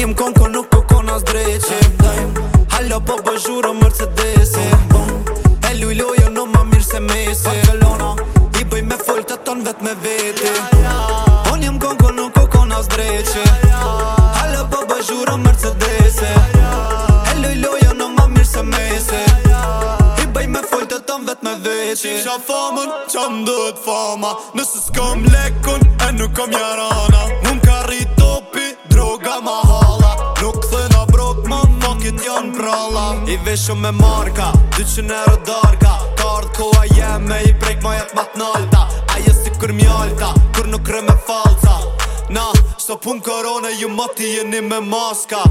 njëm kon ko nuk ko po kon as dreqe Hallo po bëzhurë Mercedes E lulloj e në ma mirë se mesi Barcelona I bëj me full të ton vet me veti yeah, yeah. On njëm kon ko nuk ko po kon as dreqe yeah, yeah. Hallo po bëzhurë Mercedes E yeah, yeah. në ma mirë se mesi I bëj me full të ton vet me veti Qisha famën, qam dhët fama Nësë s'kom lekun e nuk kom jarana Më ka rritopi, droga ma I veshëm me marka 200 euro darka Tartë ardhë koha jem me i prejk ma jetë mat nalta Ajo si kër mjalta Kër nuk rë me falca Na, shto pun korone ju ti jeni me maska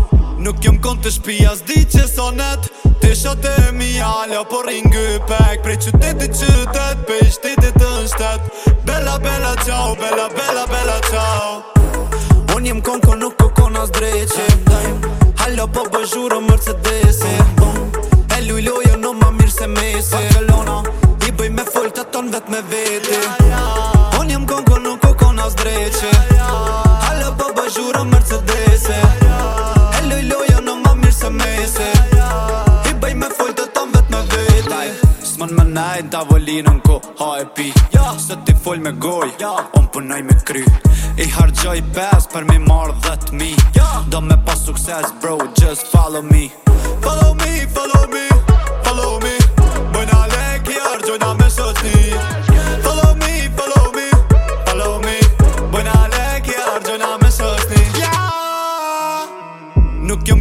Nuk jom kon të shpia s'di që sonet Të shate e mi alo por ringë pek Prej qytetit qytet, pej shtetit të nështet Bella, bella, ciao, bella, bella, bella, ciao Unë jem kon ko nuk ko kon as dreqe Hallo po bëzhurë mërë se vet me veti On jam kongo nuk o kona s'dreqe ja, ja. Halo po bëzhura mërcedese ja, E loj loja në ma mirë se mese I bëj me full të tam vet me veti Laj, s'mon më najt në tavolinë në ko ha e pi ja. Se ti full me goj, on punaj me kry I hargjoj pes për mi marrë dhe t'mi Do me pas sukses bro, just follow me Follow me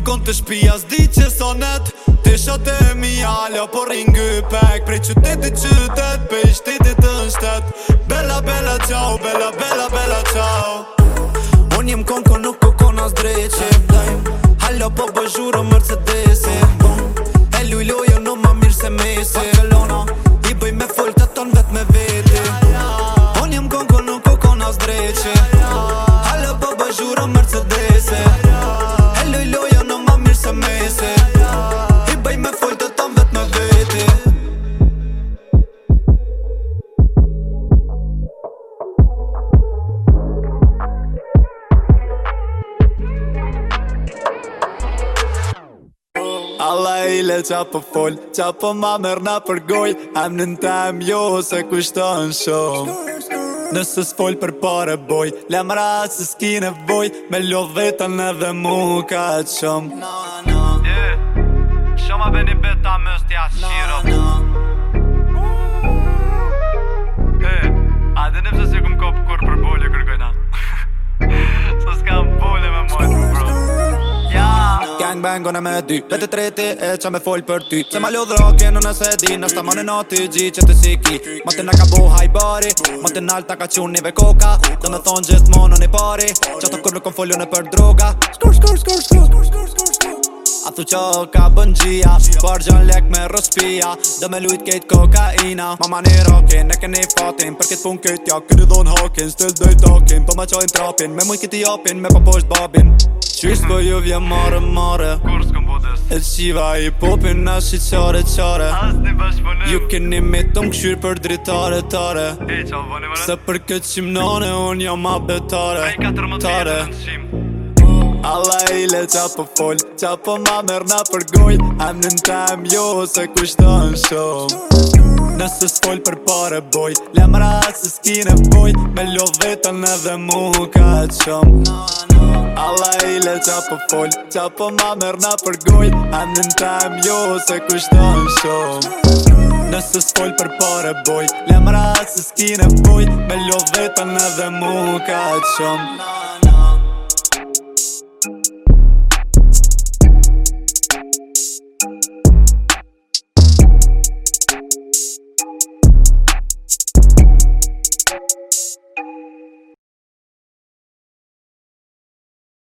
kon të shpia s'di që sonet Të shate e mi alo po ringu pek Prej qytetit qytet, pej shtetit të nështet Bella, bella, qau, bella, bella, bella, qau On jem kon ko nuk ko kon as dreqe Halo po bëzhurë mërcedes e bon në ma mirë se mesi Barcelona, i bëj me full të ton vet me veti On jem kon ko nuk ko kon as dreqe Halo po bëzhurë mërcedes e Alla i le qa po fol Qa po ma mer na për goj Em në tem jo se kushton shumë Nëse s'fol për pare boj Lemra se s'ki nevoj Me lo vetën edhe mu ka qëm Shoma bëni beta mës t'ja shiro no, no. bang bang gonna me dy Vete treti e qa me fol për ty Se ma lo dhroke në nëse di Në sta manë në ty gji që të siki Ma të nga ka bo high body Ma të nalë ta ka qunë një ve koka Dhe me thonë gjithë mono një pari Qa të kur nuk kon folu në për droga Skur skur skur skur skur skur skur A thu qo ka bën gjia Por gjon lek me rëspia Dhe me lujt kejt kokaina ma një rokin, ne keni fatin Për kët pun kët ja, këri dhon hakin Still dhe i tokin, po ma qojnë trapin Me mujt kiti me pa po posht babin Qysh po ju jo vje marë, marë E qiva i popin e shi qare, qare Ju keni me të më këshyrë për dritare, tare Se për këtë qimë nane, unë jam abetare, tare Alla i le qa po fol Qa po ma mer na për goj Anën time jo se kushton shumë Nëse s'fol për pare boj Lemra atë se s'ki nevoj Me lo vetën edhe mu ka qëm Alla i le qa po fol Qa po ma mer na për goj Anën time jo se kushton shumë Nëse s'fol për pare boj Lemra atë se s'ki nevoj Me lo vetën edhe mu ka qëm